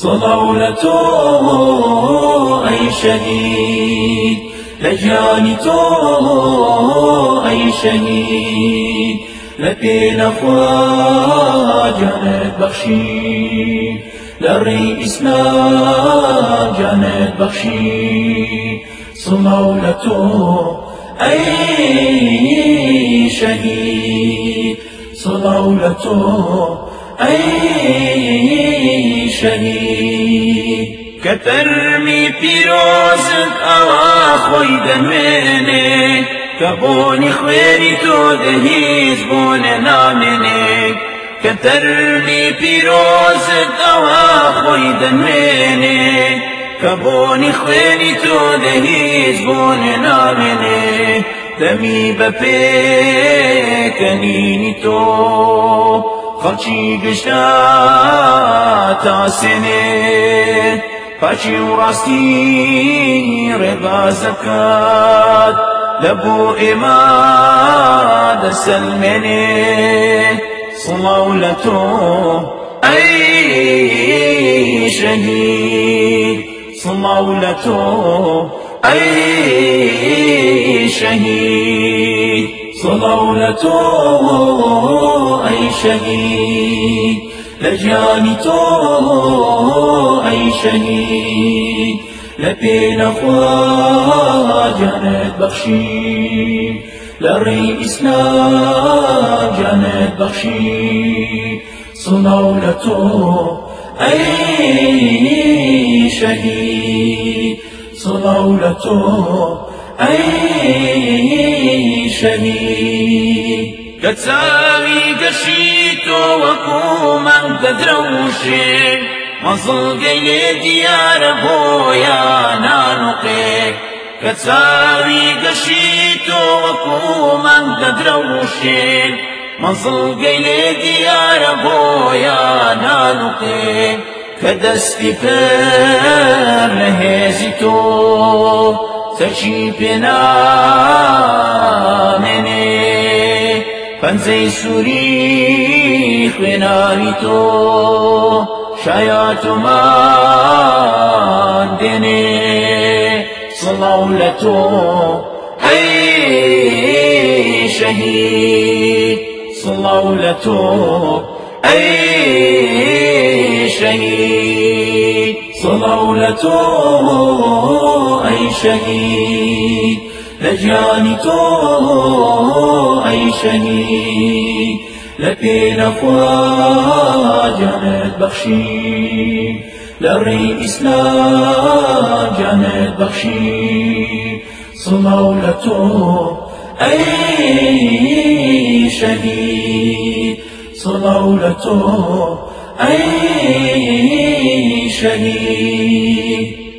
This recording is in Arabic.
صلولته أي شهيد لجانته أي شهيد لبين خوا جانت بخشي لري إسلام جانت بخشي صلولته أي شهيد صلولته أي شهيد کە فەرمی پیرۆزت ئەوا خۆی دەمێنێ کە بۆنی خوێری تۆ دەهیز بۆنە نامێنێک کە تەرمی پیرۆزت ئەوا خۆی دەمێنێ کە بۆنی خوێری تۆ دەهیز بۆنە نامێنێ دەمی بە پێکەنینی تۆ خەڵکی گشتا تاسێنێ پاچی و ڕاستی ڕێبازەکات لە بۆ ئێمە دەسەلمێنێ سڵاو شەهید سڵاو لە تۆ أي شهيد صلولته أي شهيد لجانته أي شهيد لبين أخوة جانت بخشي لري إسلام جانت بخشي صلولته أي شهيد صلولته كتساوي قشيتو وكوما تدروشي مصل قيل ديار بويا نانقي كتساوي قشيتو وكوما تدروشي مصل قيل ديار بويا نانقي كدستي فر لهێزی تۆ سەرچی پێنامێنێ پەنجەی سووری خوێناوی تۆ شایاتمان دێنێ سڵاو لە تۆ ئەی شەهید أي شهيد. صلولته أي شهيد. لجانته أي شهيد. لبين أخوة جانت بخشي. لري إسلام جانت بخشي. صلولته أي شهيد. صلولته أي شهيد.